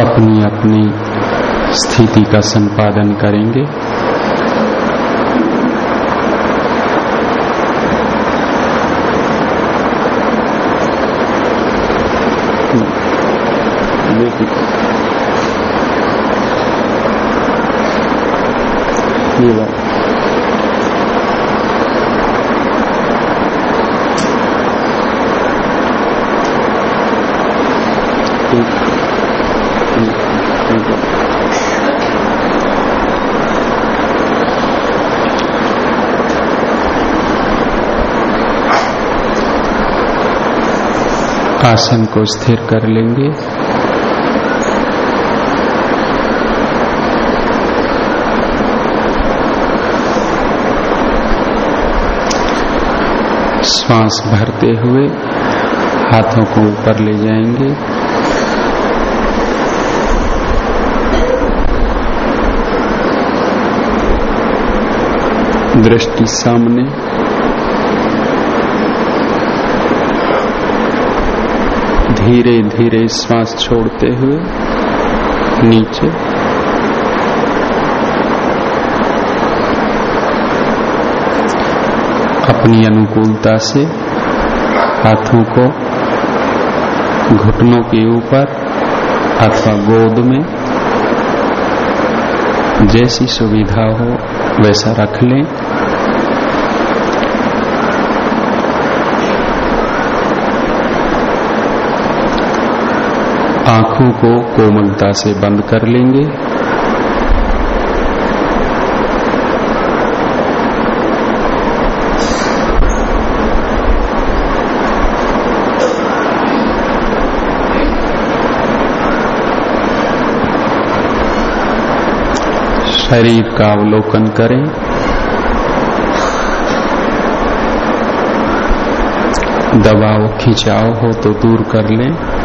अपनी अपनी स्थिति का संपादन करेंगे। आसन को स्थिर कर लेंगे। श्वास भरते हुए हाथों को ऊपर ले जाएँगे। दृष्टि सामने। धीरे धीरे श्वास छोड़ते हुए नीचे। अपनी अनुकूलता से हाथों को घुटनों के ऊपर अथवा गोद में जैसी सुविधा हो, वैसा रख लें। आँखों को कोमलता से बंद कर लेंगे। शरीर का अवलोकन करें। दबाव खिंचाव हो तो दूर कर लें।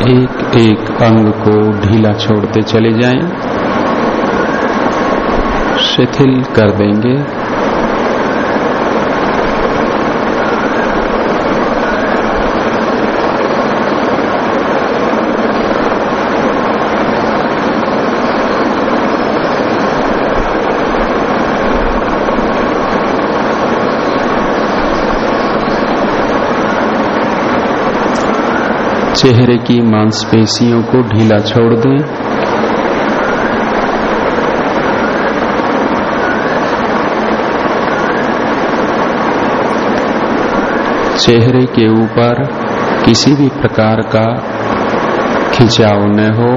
एक एक अंग को ढीला छोड़ते चले जाएँ, शिथिल कर देंगे। चेहरे की मांसपेशियों को ढीला छोड़ दें। चेहरे के ऊपर किसी भी प्रकार का खिंचाव न हो।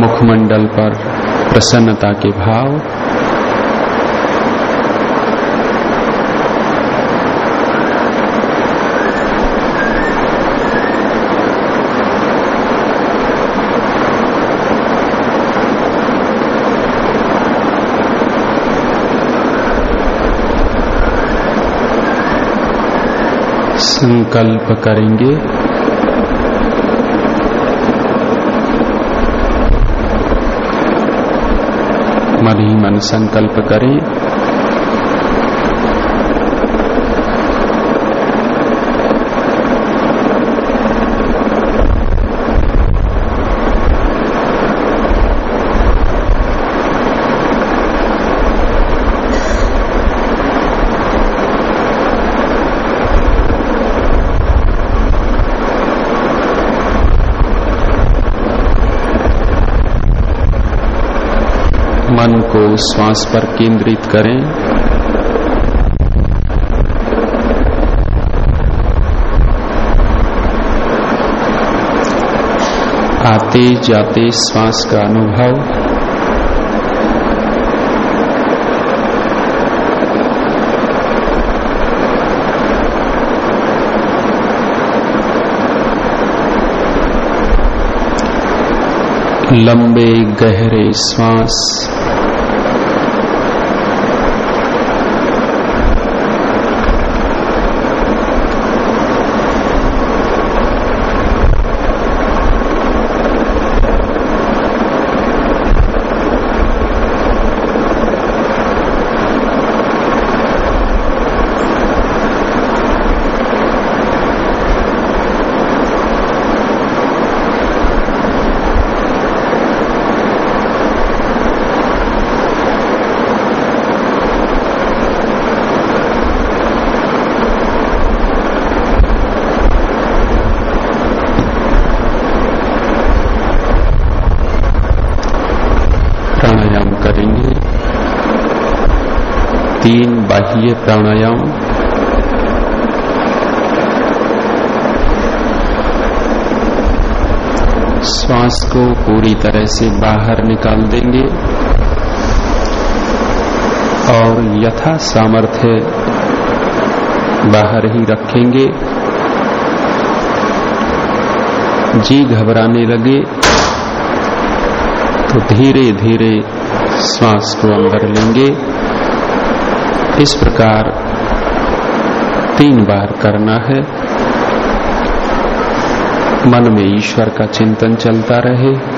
मुखमंडल पर प्रसन्नता के भाव संकल्प करेंगे। मन ही मन संकल्प करें। मन को श्वास पर केंद्रित करें। आते जाते श्वास का अनुभव। लंबे गहरे श्वास तीन बाह्य प्राणायाम। श्वास को पूरी तरह से बाहर निकाल देंगे। और यथा सामर्थ्य बाहर ही रखेंगे। जी घबराने लगे तो धीरे धीरे श्वास को अंदर लेंगे। इस प्रकार तीन बार करना है। मन में ईश्वर का चिंतन चलता रहे।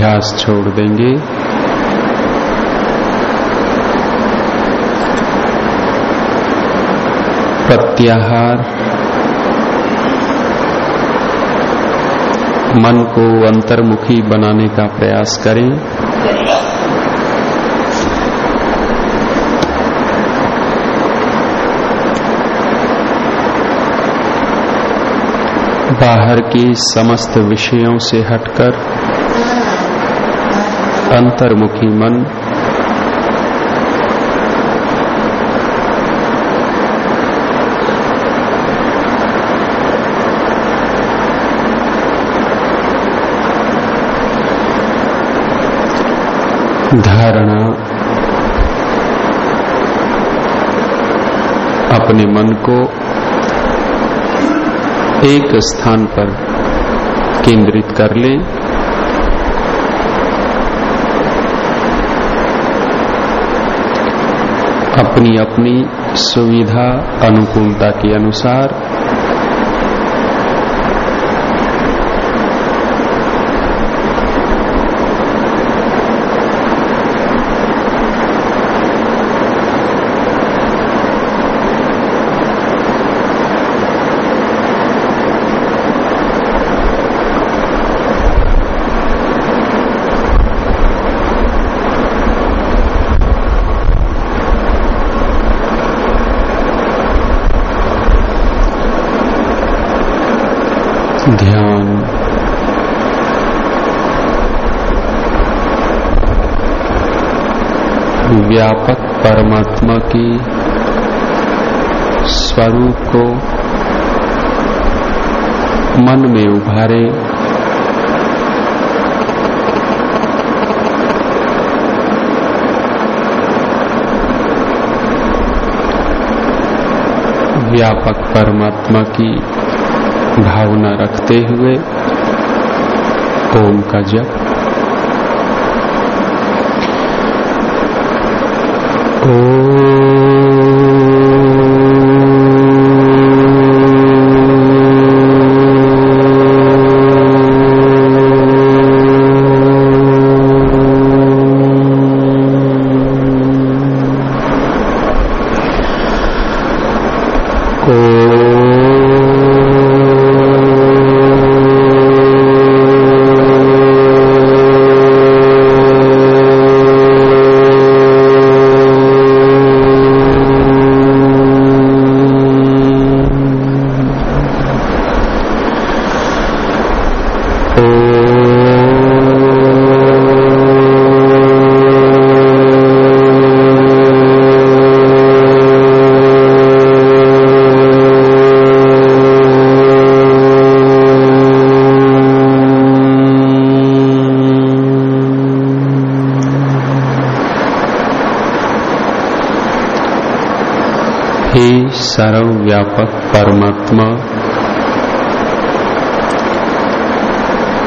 अभ्यास छोड़ देंगे। प्रत्याहार। मन को अंतर्मुखी बनाने का प्रयास करें। बाहर के समस्त विषयों से हटकर अंतर्मुखी मन। धारणा। अपने मन को एक स्थान पर केंद्रित कर लें। अपनी अपनी सुविधा अनुकूलता के अनुसार व्यापक परमात्मा की स्वरूप को मन में उभारे, व्यापक परमात्मा की भावना रखते हुए ओम का जप सर्वव्यापक परमात्मा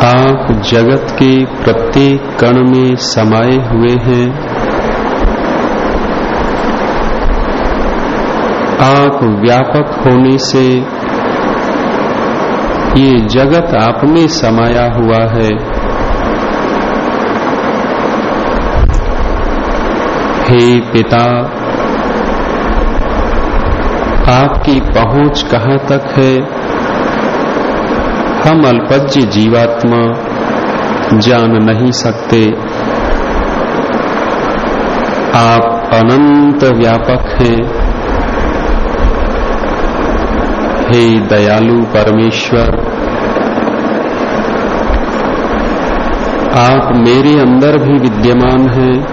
आप जगत के प्रत्येक कण में समाये हुए हैं। आप व्यापक होने से ये जगत आप में समाया हुआ है। हे पिता आपकी पहुँच कहाँ तक है? हम अल्पज्य जीवात्मा जान नहीं सकते। आप अनंत व्यापक हैं। हे दयालु परमेश्वर, आप मेरे अंदर भी विद्यमान हैं।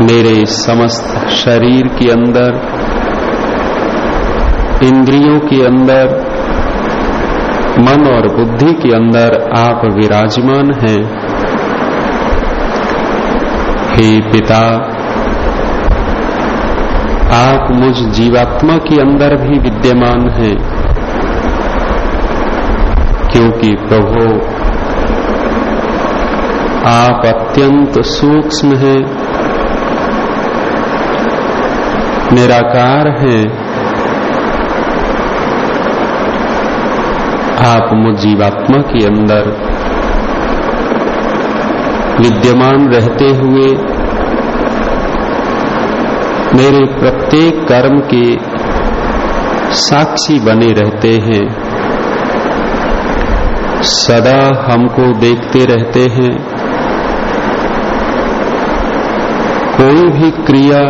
मेरे समस्त शरीर के अंदर, इंद्रियों के अंदर, मन और बुद्धि के अंदर आप विराजमान हैं। हे पिता, आप मुझ जीवात्मा के अंदर भी विद्यमान हैं, क्योंकि प्रभु, आप अत्यंत सूक्ष्म हैं। निराकार हैं। आप मुझ जीवात्मा के अंदर विद्यमान रहते हुए मेरे प्रत्येक कर्म के साक्षी बने रहते हैं। सदा हमको देखते रहते हैं। कोई भी क्रिया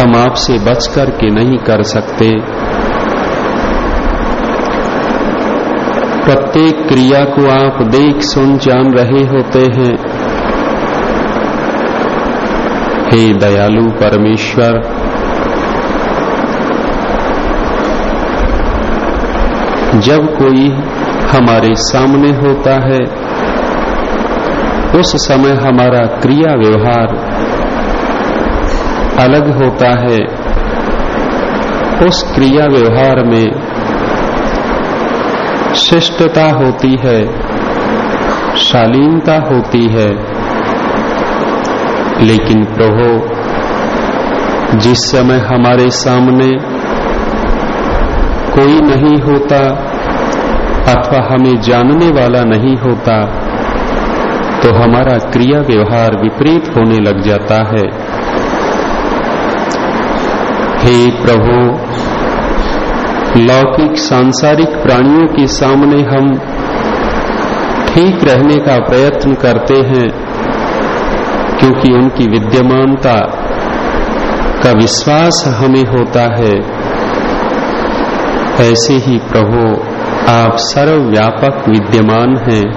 हम आपसे बच कर के नहीं कर सकते। प्रत्येक क्रिया को आप देख सुन जान रहे होते हैं। हे दयालु परमेश्वर, जब कोई हमारे सामने होता है, उस समय हमारा क्रिया व्यवहार अलग होता है। उस क्रिया व्यवहार में शिष्टता होती है, शालीनता होती है। लेकिन प्रभु, जिस समय हमारे सामने कोई नहीं होता अथवा हमें जानने वाला नहीं होता तो हमारा क्रिया व्यवहार विपरीत होने लग जाता है। हे प्रभु, लौकिक सांसारिक प्राणियों के सामने हम ठीक रहने का प्रयत्न करते हैं, क्योंकि उनकी विद्यमानता का विश्वास हमें होता है। ऐसे ही प्रभु, आप सर्वव्यापक विद्यमान हैं।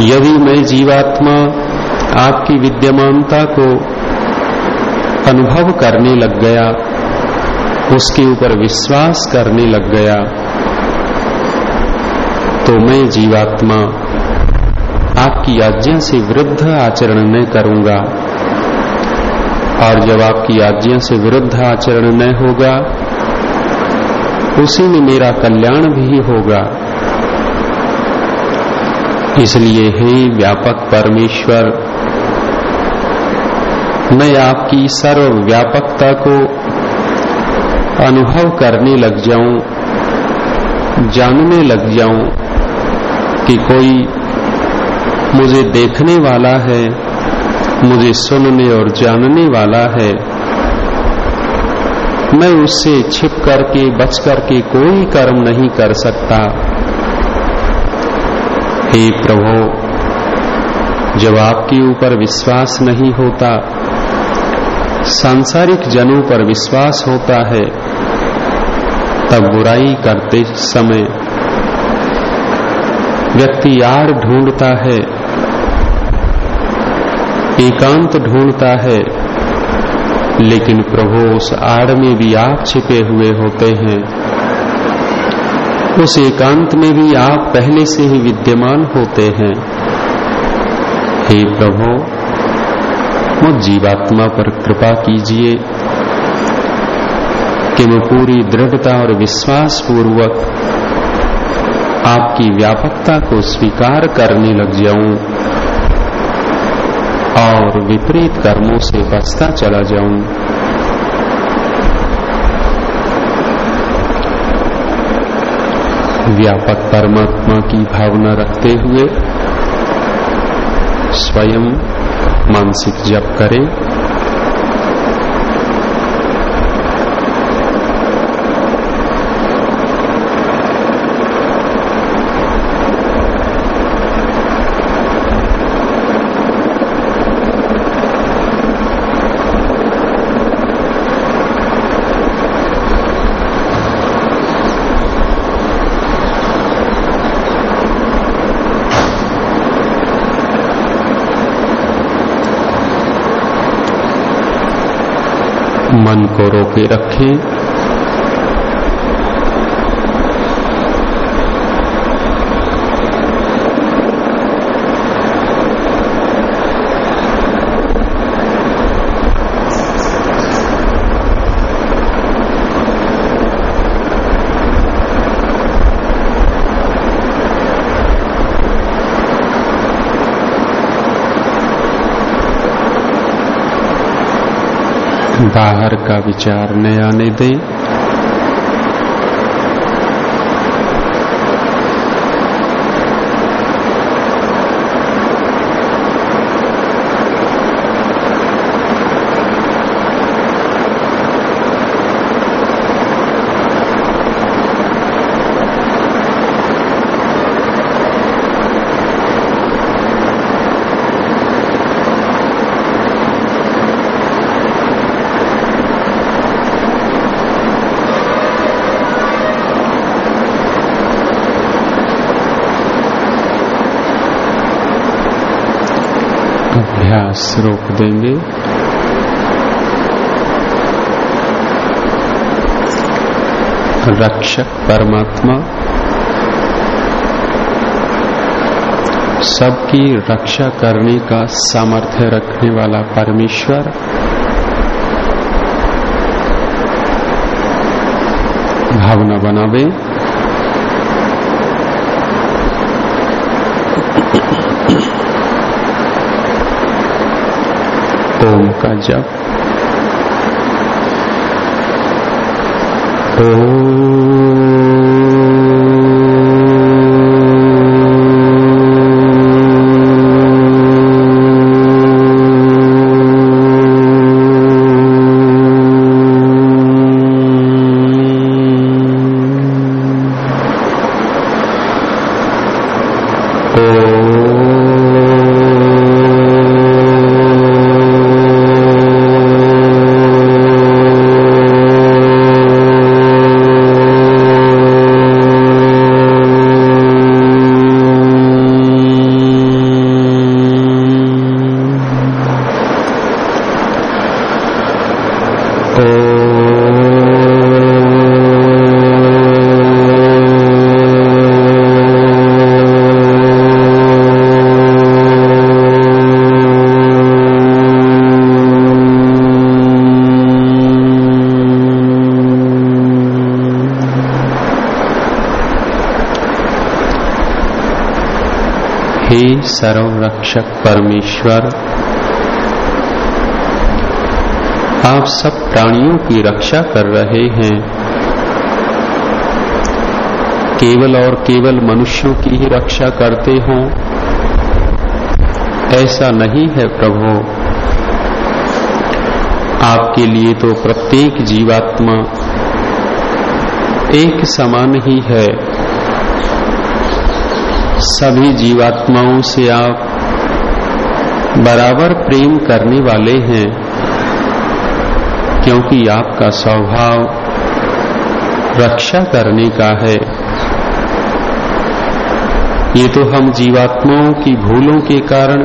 यदि मैं जीवात्मा आपकी विद्यमानता को अनुभव करने लग गया, उसके ऊपर विश्वास करने लग गया तो मैं जीवात्मा आपकी आज्ञा से विरुद्ध आचरण न करूँगा। और जब आपकी आज्ञा से विरुद्ध आचरण न होगा, उसी में मेरा कल्याण भी होगा। इसलिए हे व्यापक परमेश्वर मैं आपकी सर्व व्यापकता को अनुभव करने लग जाऊँ, जानने लग जाऊँ कि कोई मुझे देखने वाला है, मुझे सुनने और जानने वाला है। मैं उससे छिप करके, बच करके कोई कर्म नहीं कर सकता। हे प्रभु, जब आपके ऊपर विश्वास नहीं होता सांसारिक जनों पर विश्वास होता है, तब बुराई करते समय व्यक्ति आड़ ढूंढता है, एकांत ढूंढता है, लेकिन प्रभु उस आड़ में भी आप छिपे हुए होते हैं। उस एकांत में भी आप पहले से ही विद्यमान होते हैं। हे प्रभु मुझ जीवात्मा पर कृपा कीजिए। कि मैं पूरी दृढ़ता और विश्वास पूर्वक आपकी व्यापकता को स्वीकार करने लग जाऊँ और विपरीत कर्मों से बचता चला जाऊँ। व्यापक परमात्मा की भावना रखते हुए स्वयं मानसिक जप करें। मन को रोके रखें। बाहर का विचार न आने दें। अभ्यास रोक देंगे। रक्षक, परमात्मा, सबकी रक्षा करने का सामर्थ्य रखने वाला परमेश्वर। भावना बनावे। ओम का हे सर्वरक्षक परमेश्वर। आप सब प्राणियों की रक्षा कर रहे हैं। केवल और केवल मनुष्यों की ही रक्षा करते हो। ऐसा नहीं है प्रभु। आपके लिए तो प्रत्येक जीवात्मा एक समान ही है। सभी जीवात्माओं से आप बराबर प्रेम करने वाले हैं, क्योंकि आपका स्वभाव रक्षा करने का है। ये तो हम जीवात्माओं की भूलों के कारण,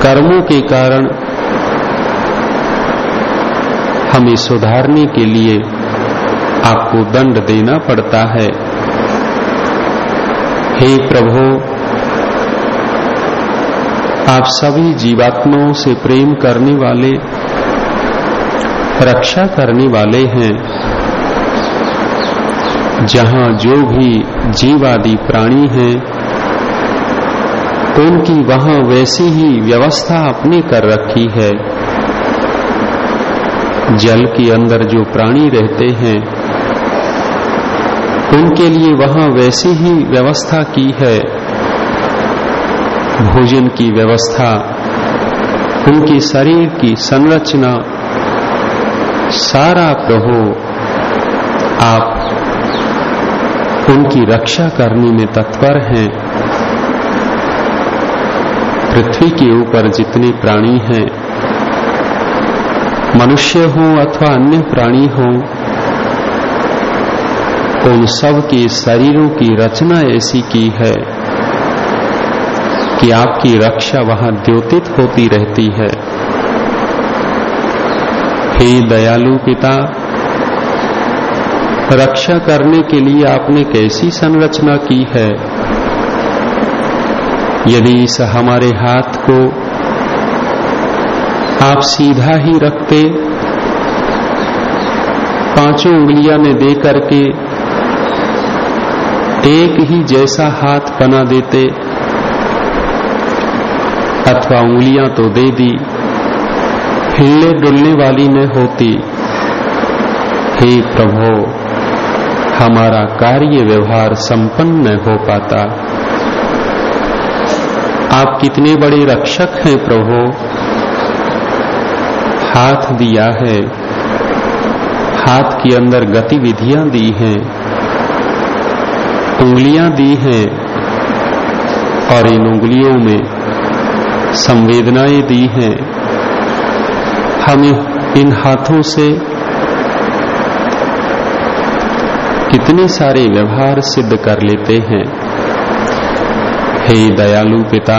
कर्मों के कारण हमें सुधारने के लिए आपको दंड देना पड़ता है। हे प्रभु, आप सभी जीवात्माओं से प्रेम करने वाले, रक्षा करने वाले हैं। जहाँ जो भी जीवादि प्राणी हैं, उनकी वहाँ वैसी ही व्यवस्था अपने कर रखी है। जल के अंदर जो प्राणी रहते हैं उनके लिए वहाँ वैसी ही व्यवस्था की है। भोजन की व्यवस्था, उनके शरीर की संरचना, सारा प्रभु आप उनकी रक्षा करने में तत्पर हैं। पृथ्वी के ऊपर जितने प्राणी हैं, मनुष्य हो अथवा अन्य प्राणी हो उन सब के शरीरों की रचना ऐसी की है कि आपकी रक्षा वहाँ द्योतित होती रहती है। हे दयालु पिता, रक्षा करने के लिए आपने कैसी संरचना की है? यदि इस हमारे हाथ को आप सीधा ही रखते, पाँचों उंगलियाँ में दे करके एक ही जैसा हाथ बना देते, अथवा उंगलियाँ तो दे दी, हिलने डुलने वाली न होती। हे प्रभो, हमारा कार्य व्यवहार संपन्न न हो पाता। आप कितने बड़े रक्षक हैं प्रभो। हाथ दिया है, हाथ के अंदर गतिविधियाँ दी हैं। उंगलियाँ दी हैं और इन उंगलियों में संवेदनाएँ दी हैं हम इन हाथों से कितने सारे व्यवहार सिद्ध कर लेते हैं हे दयालु पिता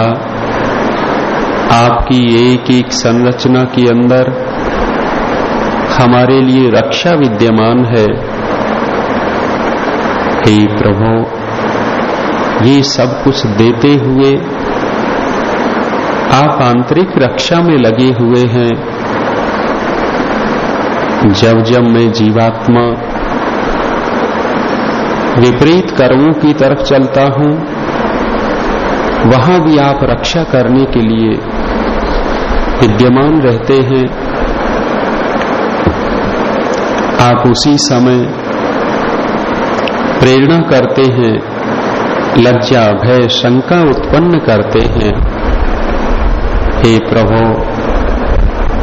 आपकी एक एक संरचना के अंदर हमारे लिए रक्षा विद्यमान है हे प्रभु, ये सब कुछ देते हुए आप आंतरिक रक्षा में लगे हुए हैं। जब जब मैं जीवात्मा विपरीत कर्मों की तरफ़ चलता हूँ, वहाँ भी आप रक्षा करने के लिए विद्यमान रहते हैं। आप उसी समय प्रेरणा करते हैं, लज्जा, भय, शंका उत्पन्न करते हैं। हे प्रभु,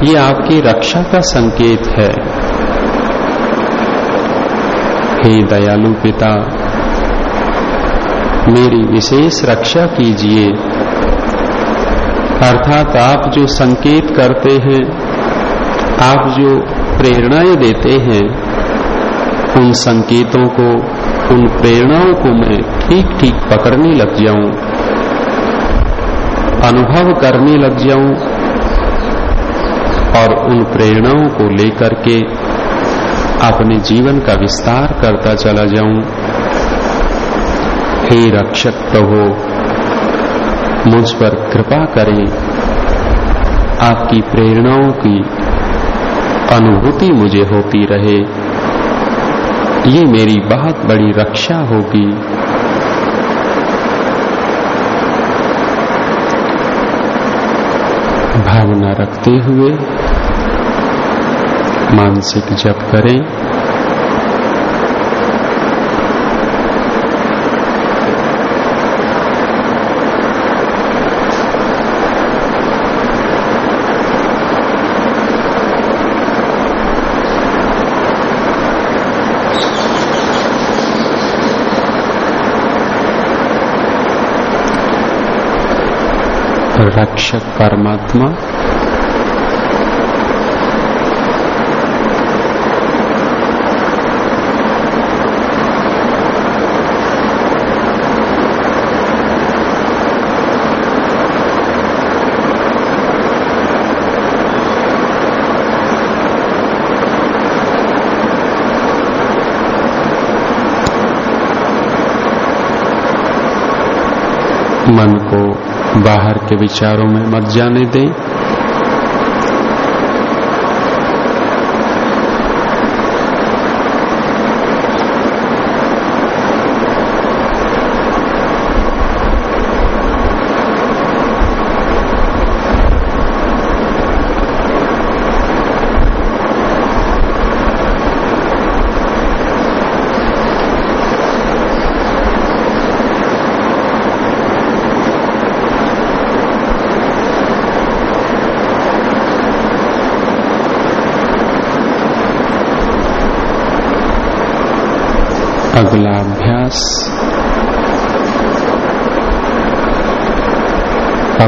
ये आपकी रक्षा का संकेत है। हे दयालु पिता, मेरी विशेष रक्षा कीजिए। अर्थात आप जो संकेत करते हैं, आप जो प्रेरणाएँ देते हैं, उन संकेतों को उन प्रेरणाओं को मैं ठीक ठीक पकड़ने लग जाऊँ, अनुभव करने लग जाऊँ, और उन प्रेरणाओं को लेकर के अपने जीवन का विस्तार करता चला जाऊँ। हे रक्षक प्रभु, मुझ पर कृपा करें। आपकी प्रेरणाओं की अनुभूति मुझे होती रहे। ये मेरी बहुत बड़ी रक्षा होगी। भावना रखते हुए मानसिक जप करें। रक्षक परमात्मा। मन को बाहर के विचारों में मत जाने दें अगला अभ्यास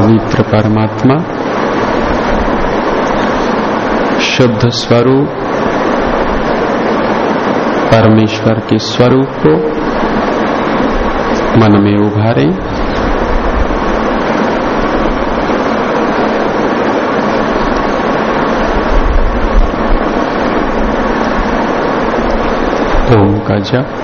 पवित्र परमात्मा, शुद्ध स्वरूप, परमेश्वर के स्वरूप को मन में उभारें। ओम का जप।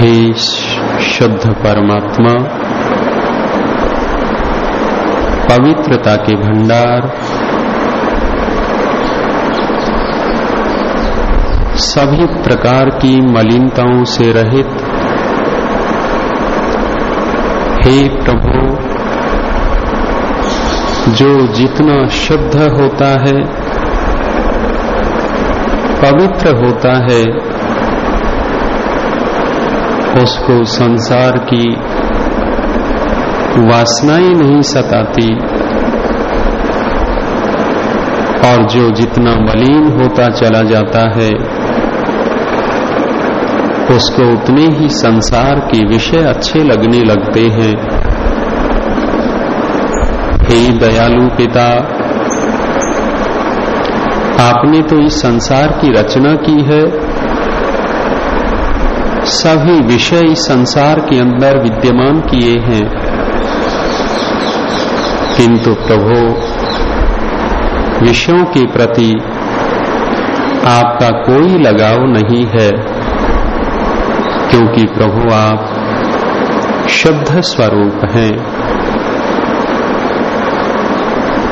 हे शुद्ध परमात्मा। पवित्रता के भंडार। सभी प्रकार की मलिनताओं से रहित। हे प्रभु, जो जितना शुद्ध होता है, पवित्र होता है उसको संसार की वासनाएँ नहीं सताती। और जो जितना मलिन होता चला जाता है, उसको उतने ही संसार के विषय अच्छे लगने लगते हैं। हे दयालु पिता, आपने तो इस संसार की रचना की है सभी विषय संसार के अंदर विद्यमान किए हैं। किंतु प्रभु, विषयों के प्रति आपका कोई लगाव नहीं है, क्योंकि प्रभु आप शुद्ध स्वरूप हैं।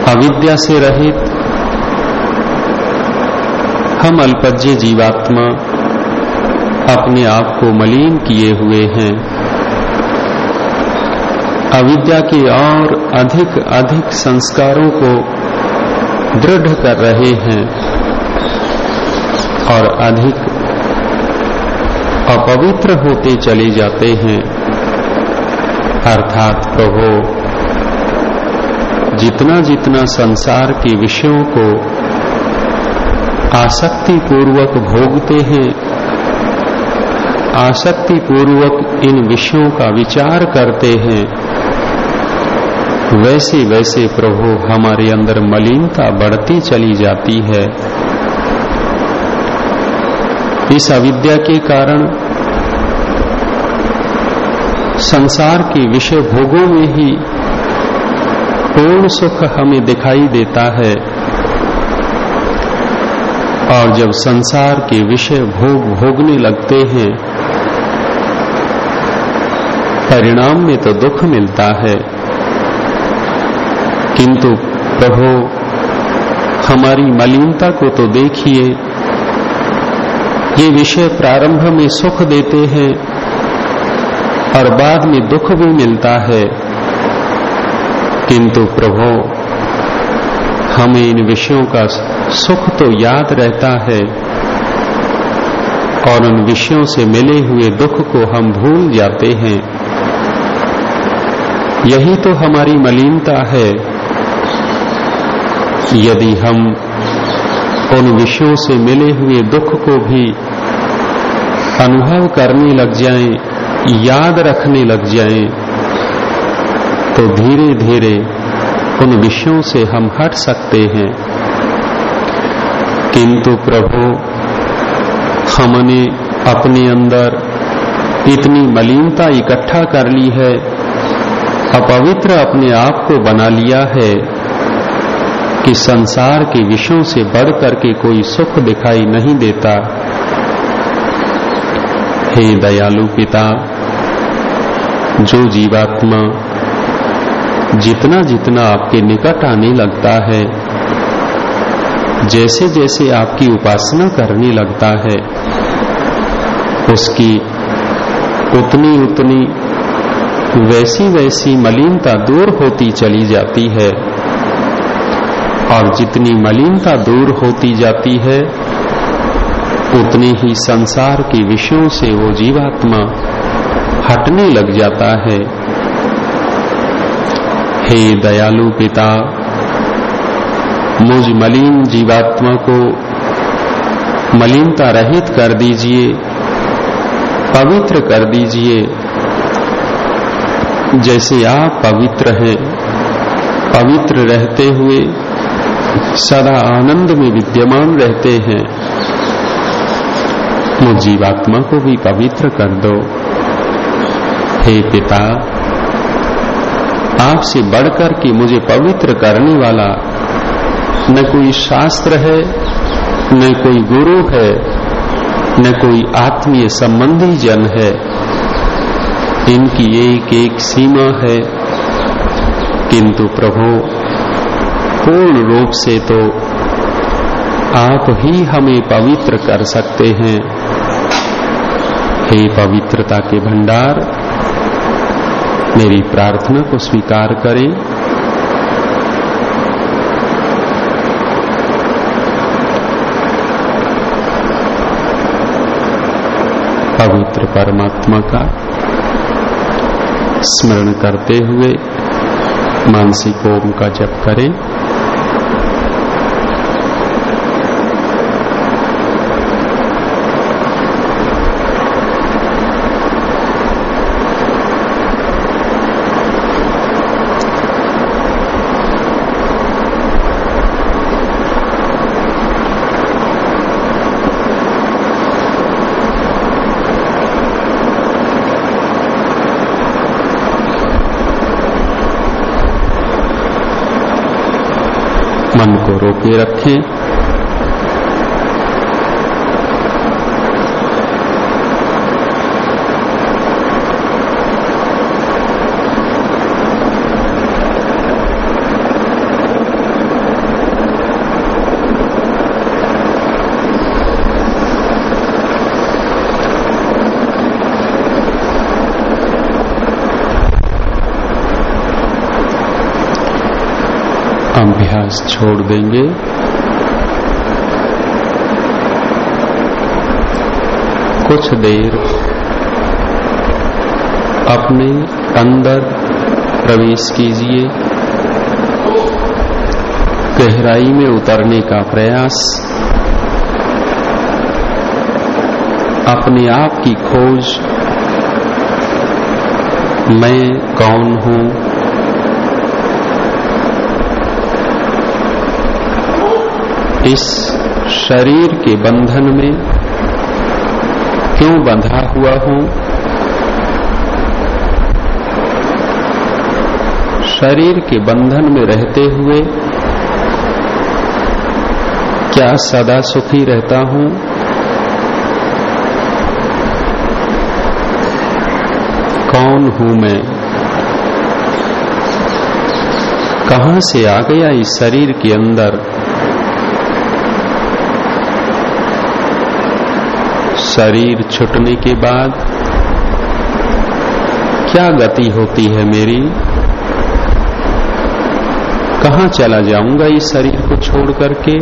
अविद्या से रहित हम अल्पज्य जीवात्मा अपने आप को मलिन किए हुए हैं। अविद्या के और अधिक अधिक संस्कारों को दृढ़ कर रहे हैं और अधिक अपवित्र होते चले जाते हैं। अर्थात प्रभु, जितना जितना संसार के विषयों को आसक्ति पूर्वक भोगते हैं आसक्ति पूर्वक इन विषयों का विचार करते हैं। वैसे वैसे प्रभु, हमारे अंदर मलिनता बढ़ती चली जाती है। इस अविद्या के कारण संसार के विषय भोगों में ही पूर्ण सुख हमें दिखाई देता है। और जब संसार के विषय भोग भोगने लगते हैं परिणाम में तो दुख मिलता है। किंतु प्रभु, हमारी मलिनता को तो देखिए। ये विषय प्रारंभ में सुख देते हैं और बाद में दुख भी मिलता है। किंतु प्रभु, हमें इन विषयों का सुख तो याद रहता है और उन विषयों से मिले हुए दुख को हम भूल जाते हैं। यही तो हमारी मलिनता है। यदि हम उन विषयों से मिले हुए दुख को भी अनुभव करने लग जाएँ, याद रखने लग जाएँ, तो धीरे धीरे उन विषयों से हम हट सकते हैं। किंतु प्रभु हमने अपने अंदर इतनी मलिनता इकट्ठा कर ली है अपवित्र अपने आप को बना लिया है कि संसार के विषयों से बढ़ करके कोई सुख दिखाई नहीं देता। हे दयालु पिता, जो जीवात्मा जितना जितना आपके निकट आने लगता है जैसे जैसे आपकी उपासना करने लगता है, उसकी उतनी उतनी वैसी वैसी मलिनता दूर होती चली जाती है। और जितनी मलिनता दूर होती जाती है, उतने ही संसार के विषयों से वो जीवात्मा हटने लग जाता है। हे दयालु पिता, मुझ मलिन जीवात्मा को मलिनता रहित कर दीजिए, पवित्र कर दीजिए जैसे आप पवित्र हैं, पवित्र रहते हुए सदा आनंद में विद्यमान रहते हैं मुझ जीवात्मा को भी पवित्र कर दो। हे पिता, आपसे बढ़कर के मुझे पवित्र करने वाला न कोई शास्त्र है, न कोई गुरु है, न कोई आत्मीय संबंधी जन है इनकी एक एक सीमा है। किंतु प्रभु, पूर्ण रूप से तो आप ही हमें पवित्र कर सकते हैं। हे पवित्रता के भंडार, मेरी प्रार्थना को स्वीकार करें। पवित्र परमात्मा का स्मरण करते हुए मानसिक ओम का जप करें। मन को रोके रखें। अभ्यास छोड़ देंगे। कुछ देर अपने अंदर प्रवेश कीजिए। गहराई में उतरने का प्रयास। अपने आप की खोज, मैं कौन हूँ? इस शरीर के बंधन में क्यों बंधा हुआ हूँ? शरीर के बंधन में रहते हुए क्या सदा सुखी रहता हूँ? कौन हूँ मैं? कहाँ से आ गया इस शरीर के अंदर शरीर छुटने के बाद क्या गति होती है मेरी? कहाँ चला जाऊँगा इस शरीर को छोड़ करके?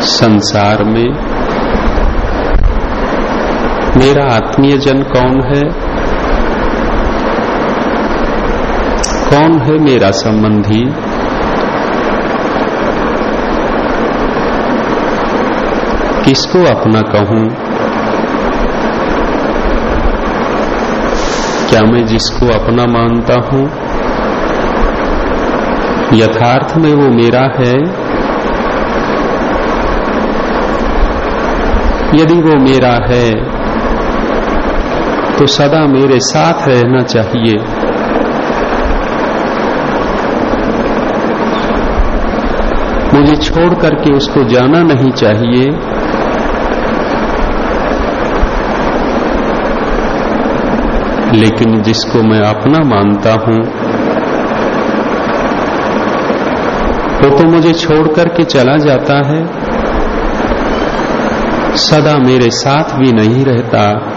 संसार में मेरा आत्मीय जन कौन है? कौन है मेरा संबंधी? किसको अपना कहूँ? क्या मैं जिसको अपना मानता हूँ? यथार्थ में वो मेरा है? यदि वो मेरा है तो सदा मेरे साथ रहना चाहिए। मुझे छोड़ करके उसको जाना नहीं चाहिए। लेकिन जिसको मैं अपना मानता हूँ, वो तो मुझे छोड़ करके चला जाता है। सदा मेरे साथ भी नहीं रहता।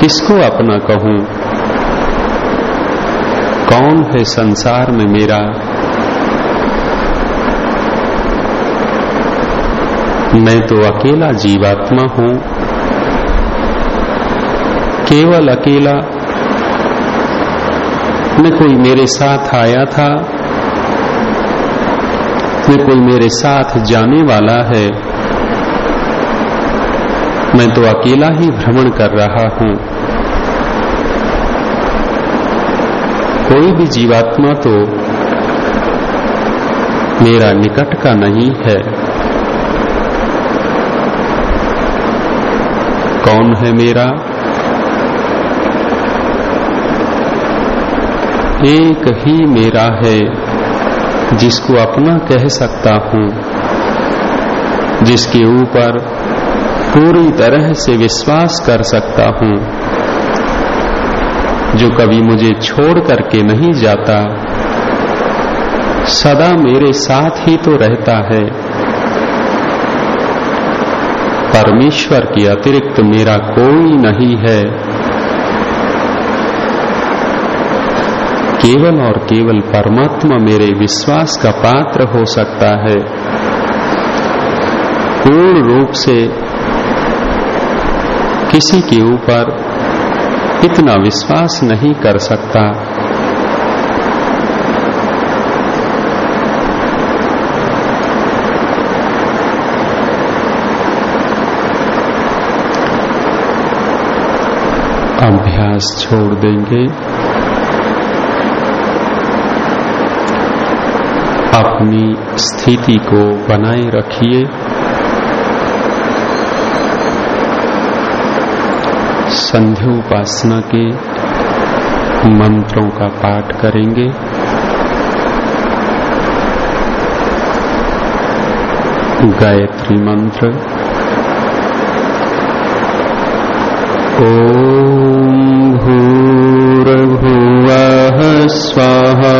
किसको अपना कहूँ? कौन है संसार में मेरा? मैं तो अकेला जीवात्मा हूँ। केवल अकेला न कोई मेरे साथ आया था, न कोई मेरे साथ जाने वाला है। मैं तो अकेला ही भ्रमण कर रहा हूँ। कोई भी जीवात्मा तो मेरा निकट का नहीं है। कौन है मेरा? एक ही मेरा है, जिसको अपना कह सकता हूँ, जिसके ऊपर पूरी तरह से विश्वास कर सकता हूँ। जो कभी मुझे छोड़ करके नहीं जाता, सदा मेरे साथ ही तो रहता है। परमेश्वर के अतिरिक्त मेरा कोई नहीं है। केवल और केवल परमात्मा मेरे विश्वास का पात्र हो सकता है। पूर्ण रूप से किसी के ऊपर इतना विश्वास नहीं कर सकता। अभ्यास छोड़ देंगे। अपनी स्थिति को बनाए रखिए। संध्या उपासना के मंत्रों का पाठ करेंगे। गायत्री मंत्र। ओम भूर्भुवः स्वाहा।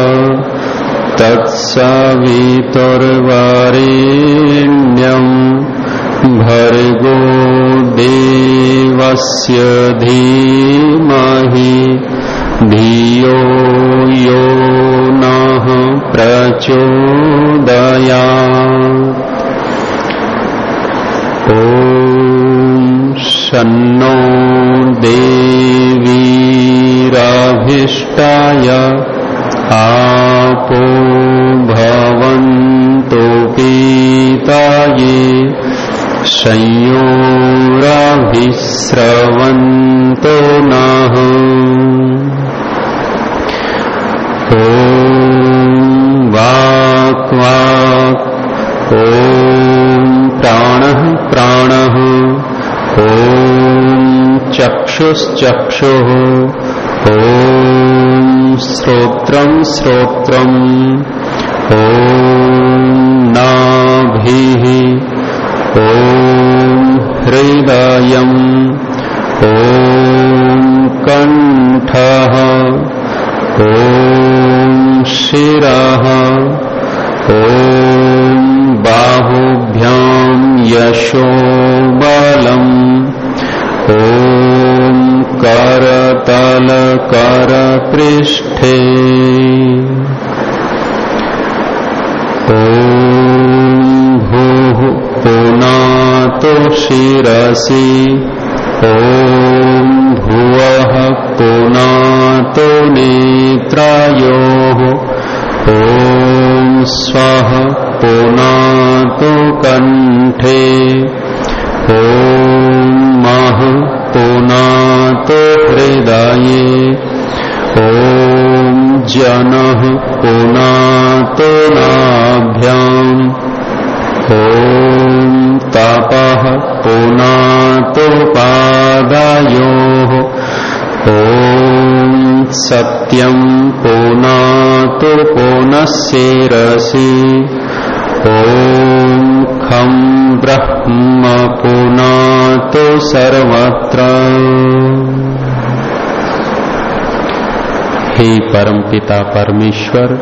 तत्सवितुर्वरेण्यम्। भर्गो देवस्य धीमहि धियो यो नः प्रचोदया ॐ शन्नो आपो भवन्तु पीताये। संयोराभिस्रवन्तो नः ॐ वाक् वाक् ॐ प्राणः प्राणः ॐ चक्षुश्चक्षुः ॐ हृदयम् ॐ कण्ठः ॐ शिरः ॐ बाहुभ्याम् यशो बलम् ॐ करतलकरपृष्ठे ॐ शिरसि ॐ भुवः पुनातो नेत्रायोः। ॐ स्वः पुनातो कण्ठे। ॐ मः पुनातो हृदये। ॐ जनः पुनातो पादयोः ॐ सत्यम् पुनातो पुनःशिरसि ॐ खं ब्रह्म पुनातो सर्वत्र। हे परम पिता परमेश्वर,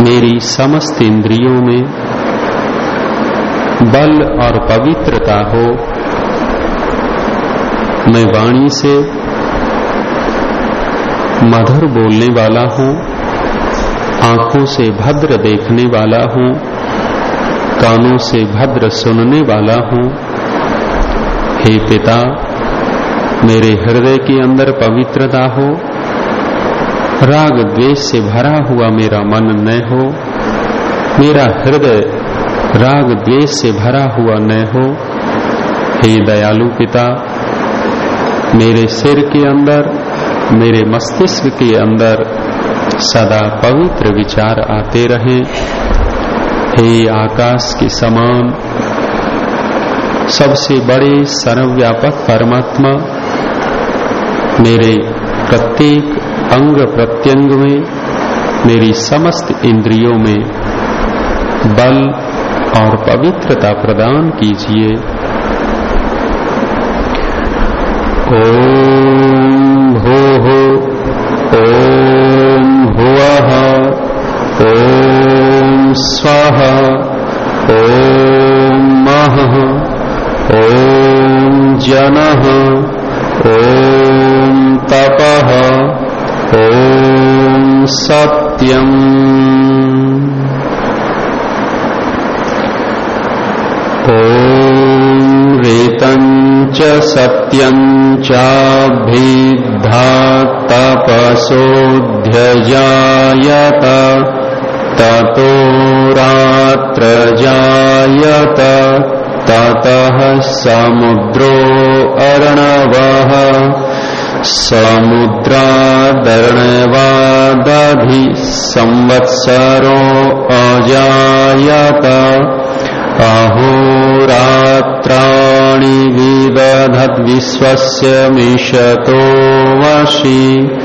मेरी समस्त इंद्रियों में बल और पवित्रता हो। मैं वाणी से मधुर बोलने वाला हूँ, आँखों से भद्र देखने वाला हूँ, कानों से भद्र सुनने वाला हूँ। हे पिता, मेरे हृदय के अंदर पवित्रता हो, राग द्वेष से भरा हुआ मेरा मन न हो, मेरा हृदय राग द्वेष से भरा हुआ न हो। हे दयालु पिता, मेरे सिर के अंदर, मेरे मस्तिष्क के अंदर सदा पवित्र विचार आते रहे। हे आकाश के समान, सबसे बड़े सर्वव्यापक परमात्मा, मेरे प्रत्येक अंग प्रत्यंग में, मेरी समस्त इंद्रियों में बल और पवित्रता प्रदान कीजिए। ओम भो ओम भुव ओम स्वः ओम मह, ओम जनः ओम तपः ॐ सत्यम् ॐ रेतम् च सत्यम् चाभिद्धा ततो रात्र जायत ततः समुद्रो अर्णवः समुद्रादर्णवादधि संवत्सरो अजायत। अहोरात्राणि विदधद्विश्वस्य मिषतो वशि।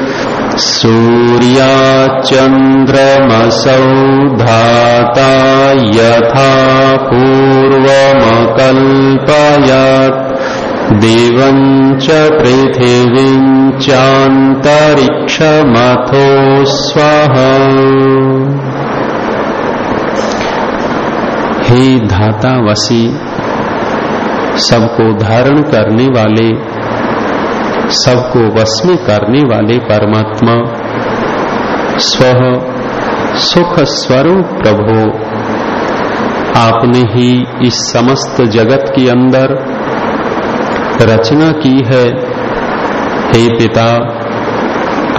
सूर्याचन्द्रमसौ धाता यथा पूर्वमकल्पयत्। देवम् च पृथिवीम् चान्तरिक्षमथो हे धाता वसी, सबको धारण करने वाले, सबको वश में करने वाले परमात्मा, स्व सुख स्वरूप प्रभो। आपने ही इस समस्त जगत के अंदर रचना की है। हे पिता,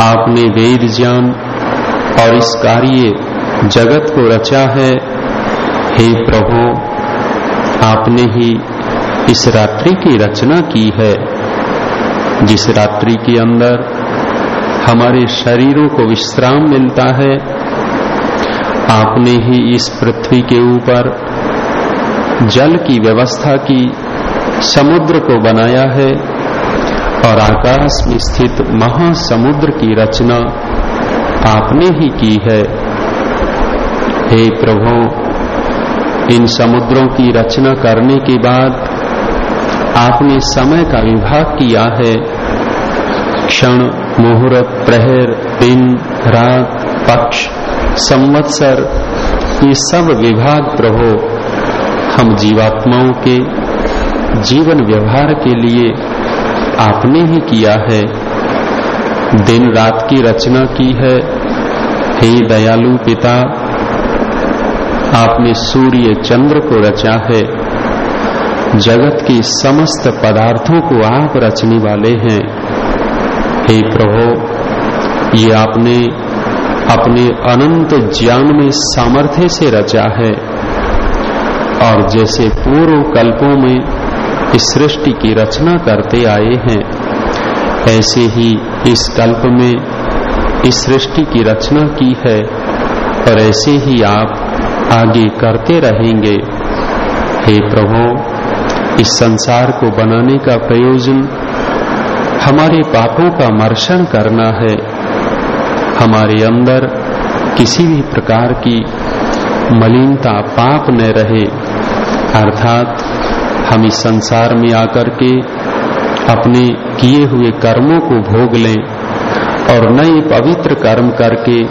आपने वेद ज्ञान और इस कार्य जगत को रचा है। हे प्रभु, आपने ही इस रात्रि की रचना की है, जिस रात्रि के अंदर हमारे शरीरों को विश्राम मिलता है, आपने ही इस पृथ्वी के ऊपर जल की व्यवस्था की, समुद्र को बनाया है और आकाश में स्थित महासमुद्र की रचना आपने ही की है। हे प्रभु इन समुद्रों की रचना करने के बाद आपने समय का विभाग किया है। क्षण, मुहूर्त, प्रहर, दिन, रात, पक्ष, संवत्सर, ये सब विभाग प्रभो, हम जीवात्माओं के जीवन व्यवहार के लिए आपने ही किया है। दिन रात की रचना की है। हे दयालु पिता आपने सूर्य चंद्र को रचा है। जगत के समस्त पदार्थों को आप रचने वाले हैं। हे प्रभु, ये आपने अपने अनंत ज्ञान में सामर्थ्य से रचा है। और जैसे पूर्व कल्पों में इस सृष्टि की रचना करते आए हैं, ऐसे ही इस कल्प में इस सृष्टि की रचना की है। और ऐसे ही आप आगे करते रहेंगे। हे प्रभु, इस संसार को बनाने का प्रयोजन हमारे पापों का मर्शन करना है। हमारे अंदर किसी भी प्रकार की मलिनता पाप न रहे। अर्थात हम इस संसार में आकर के अपने किए हुए कर्मों को भोग लें और नए पवित्र कर्म करके,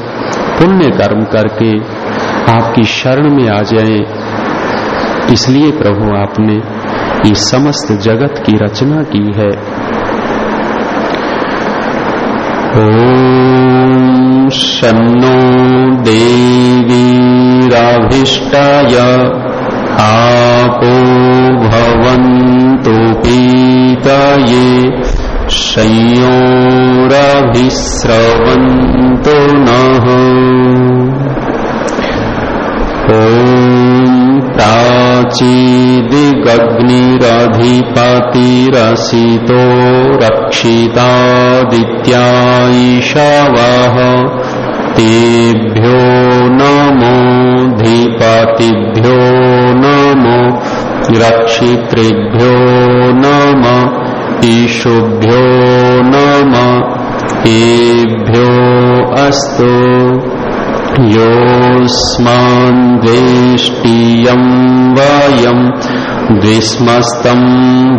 पुण्य कर्म करके आपकी शरण में आ जाएँ। इसलिए प्रभु, आपने ये समस्त जगत की रचना की है। ॐ शन्नो देवीराभिष्टाय आपो भवन्तु पीताये। संयोरभिस्रवन्तु नः। प्राचीदिगग्निरधिपतिरसितो रक्षितादित्यायिषावः तेभ्यो नमोऽधिपतिभ्यो नमो रक्षितृभ्यो नम ईशुभ्यो नम एभ्यो अस्तु योऽस्मान् द्वेष्टियम् वयम् द्विस्मस्तम्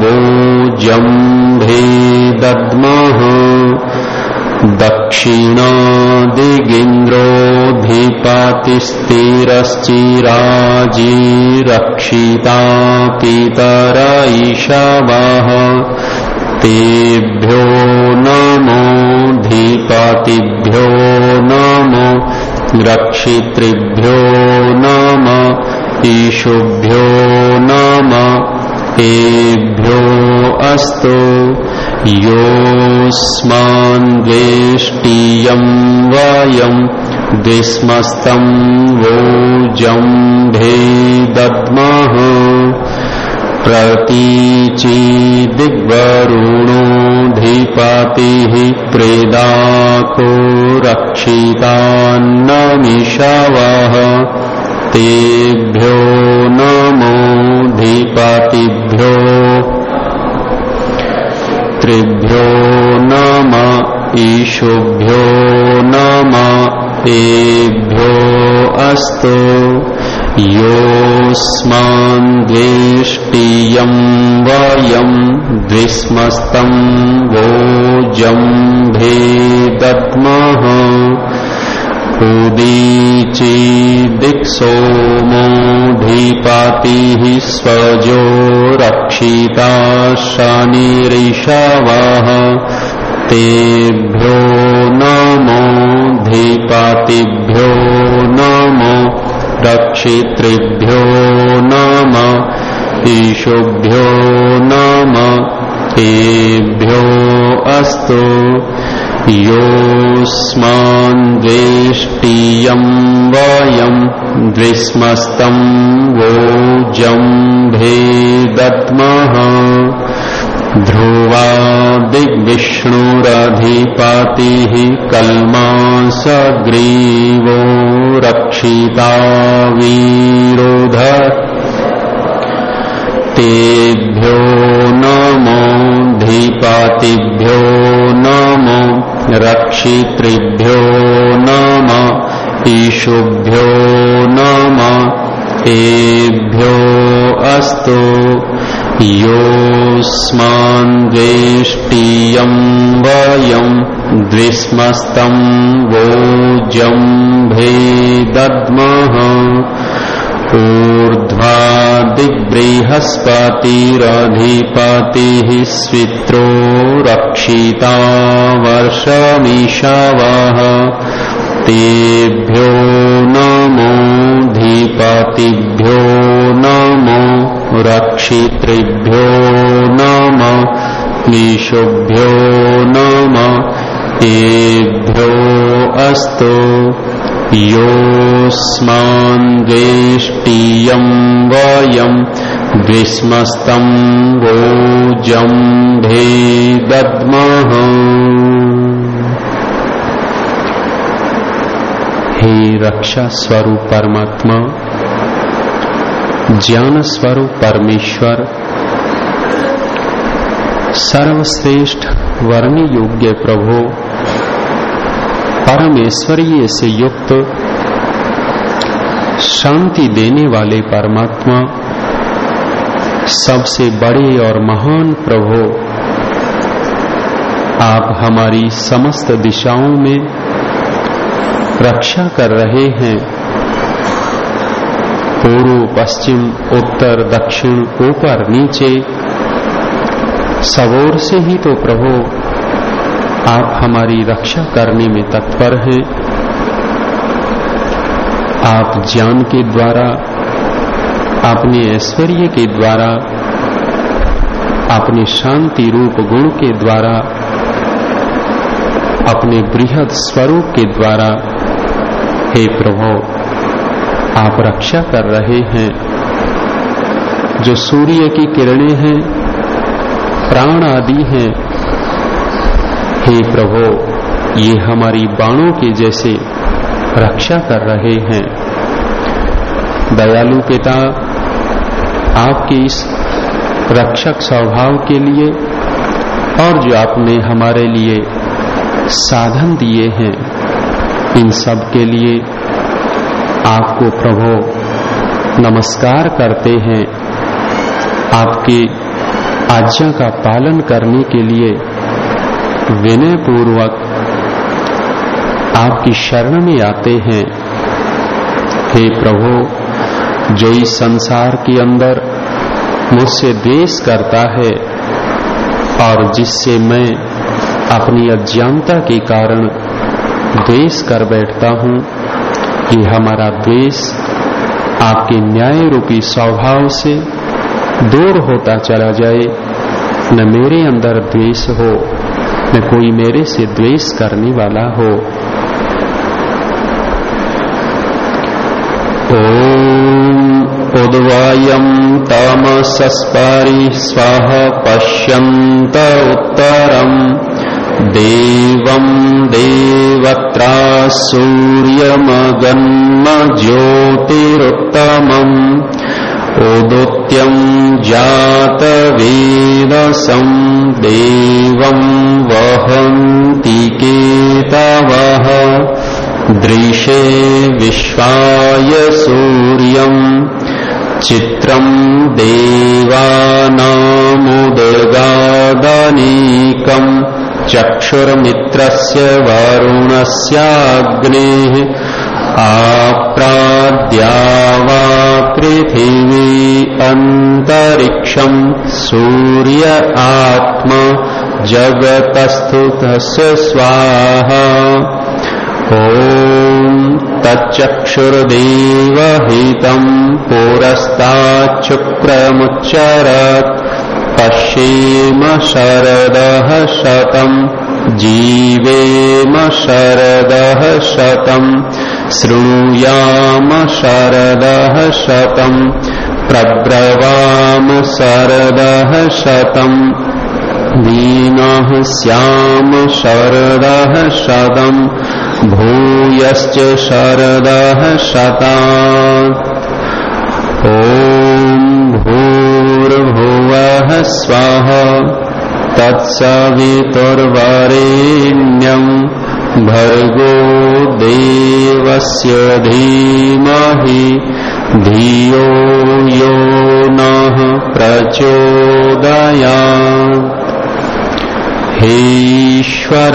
भोजम् भेदद्मः। दक्षिणादिगिन्द्रोऽधिपतिस्थिरश्चिराजीरक्षिता पितर ईशावः तेभ्यो नमोऽधिपतिभ्यो नमो रक्षितृभ्यो नम ईशुभ्यो नम एभ्यो अस्तु। योऽस्मान् द्वेष्टियम् वयम् द्विस्मस्तम् वोजम् भेदद्मः प्रतीचिदिग्वरुणोऽधिपतिः प्रेदाको रक्षितान्नमिषवः। तेभ्यो नमोऽधिपतिभ्यो। त्रिभ्यो नम ईशुभ्यो नम एभ्यो अस्तु। योऽस्मान् द्वेष्टियम् वयं द्विस्मस्तं वोजं भेदद्मः दद्मः हुदीची स्वजो रक्षिता शनिरिषवः। तेभ्यो नमो धीपातिभ्यो नम रक्षितृभ्यो नम ईशुभ्यो नम एभ्यो अस्तु। योऽस्मान् द्वेष्टियम् वयम् द्विस्मस्तम् वोजम् भेदद्मः ध्रुवा दिग्विष्णुरधिपतिः कल्मासग्रीवो रक्षिता वीरोध। तेभ्यो नमोऽधिपतिभ्यो नमो रक्षितृभ्यो नम ईशुभ्यो नम एभ्यो अस्तु। योऽस्मान् द्वेष्टियम् वयम् द्विस्मस्तम् वोजम्भे दद्मः ऊर्ध्वादिबृहस्पतिरधिपतिः स्वित्रो रक्षिता वर्षमीषवः। तेभ्यो नमोऽधिपतिभ्यो नमो, रक्षितृभ्यो नम ईशुभ्यो नम, एभ्यो अस्तु। योऽस्मान् द्वेष्टियम् वयम् ग्रीष्मस्तम् वोजम्भे दद्मः हे रक्षा स्वरूप परमात्मा, ज्ञान स्वरूप परमेश्वर, सर्वश्रेष्ठ वर्णी योग्य प्रभो, परमेश्वरीय से युक्त, शांति देने वाले परमात्मा, सबसे बड़े और महान प्रभो, आप हमारी समस्त दिशाओं में रक्षा कर रहे हैं। पूर्व, पश्चिम, उत्तर, दक्षिण, ऊपर, नीचे, सबोर से ही तो प्रभु, आप हमारी रक्षा करने में तत्पर हैं। आप ज्ञान के द्वारा, अपने ऐश्वर्य के द्वारा, अपने शांति रूप गुण के द्वारा, अपने बृहद स्वरूप के द्वारा हे प्रभु, आप रक्षा कर रहे हैं। जो सूर्य की किरणें हैं, प्राण आदि हैं, हे प्रभु, ये हमारी बाणों के जैसे रक्षा कर रहे हैं। दयालु पिता, आपके इस रक्षक स्वभाव के लिए और जो आपने हमारे लिए साधन दिए हैं इन सब के लिए आपको प्रभो नमस्कार करते हैं। आपकी आज्ञा का पालन करने के लिए विनय पूर्वक आपकी शरण में आते हैं। हे प्रभु, जो इस संसार के अंदर मुझसे द्वेष करता है और जिससे मैं अपनी अज्ञानता के कारण द्वेष कर बैठता हूँ कि हमारा द्वेष आपके न्याय रूपी स्वभाव से दूर होता चला जाए। न मेरे अंदर द्वेष हो, न कोई मेरे से द्वेष करने वाला हो। उद्वयम् तमसस्परि स्वः पश्यन्त उत्तरम्। देवम् देवत्रा सूर्यमगन्म ज्योतिरुत्तमम् देवम् वहन्ति केतवः दृशे विश्वाय सूर्यम् चित्रम् देवानामुदगादनीकम् चक्षुर्मित्रस्य वरुणस्याग्नेः आप्राद्या वा पृथिवी अन्तरिक्षम् सूर्य आत्मा जगतस्थुतस्य स्वाहा। ॐ तच्चक्षुर्देवहितम् पुरस्ताच्छुक्रमुच्चरत् पश्येम शरदः शतम्, जीवेम शरदः शतम्, शृणुयाम शरदः शतम्, प्रब्रवाम शरदः शतम् दीनः स्याम शरदः शतम्, भूयश्च शरदः शता। ॐ भूर्भुवः स्वः तत्सवितुर्वरेण्यम् भर्गो देवस्य धीमहि। धियो यो नः प्रचोदयात्। हेश्वर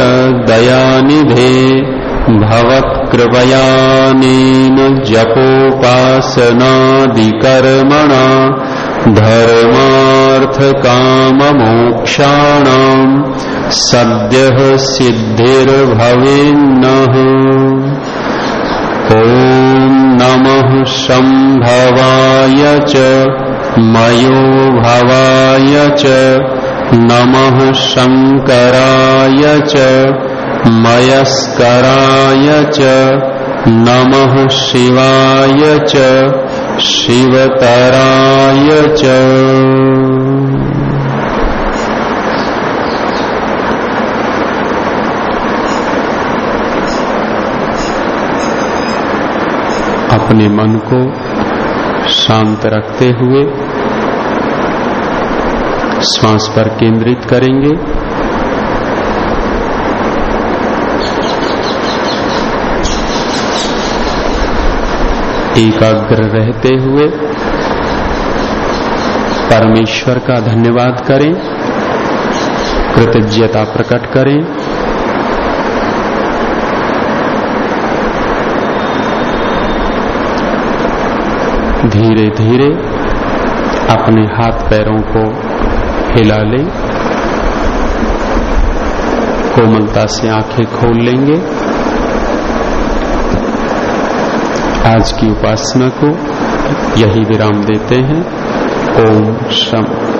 दयानिधे भवत्कृपयानेन जपोपासनादिकर्मणा। धर्मार्थकाममोक्षाणाम् सद्यः सिद्धिर्भवेन्नः। ॐ नमः सम्भवाय च मयो भवाय च, नमः शङ्कराय च, मयस्कराय च, नमः शिवाय च शिवतराय च। अपने मन को शांत रखते हुए श्वास पर केंद्रित करेंगे। एकाग्र रहते हुए परमेश्वर का धन्यवाद करें, कृतज्ञता प्रकट करें। धीरे धीरे अपने हाथ पैरों को हिला लें, कोमलता से आँखें खोल लेंगे। आज की उपासना को यही विराम देते हैं। ओम शम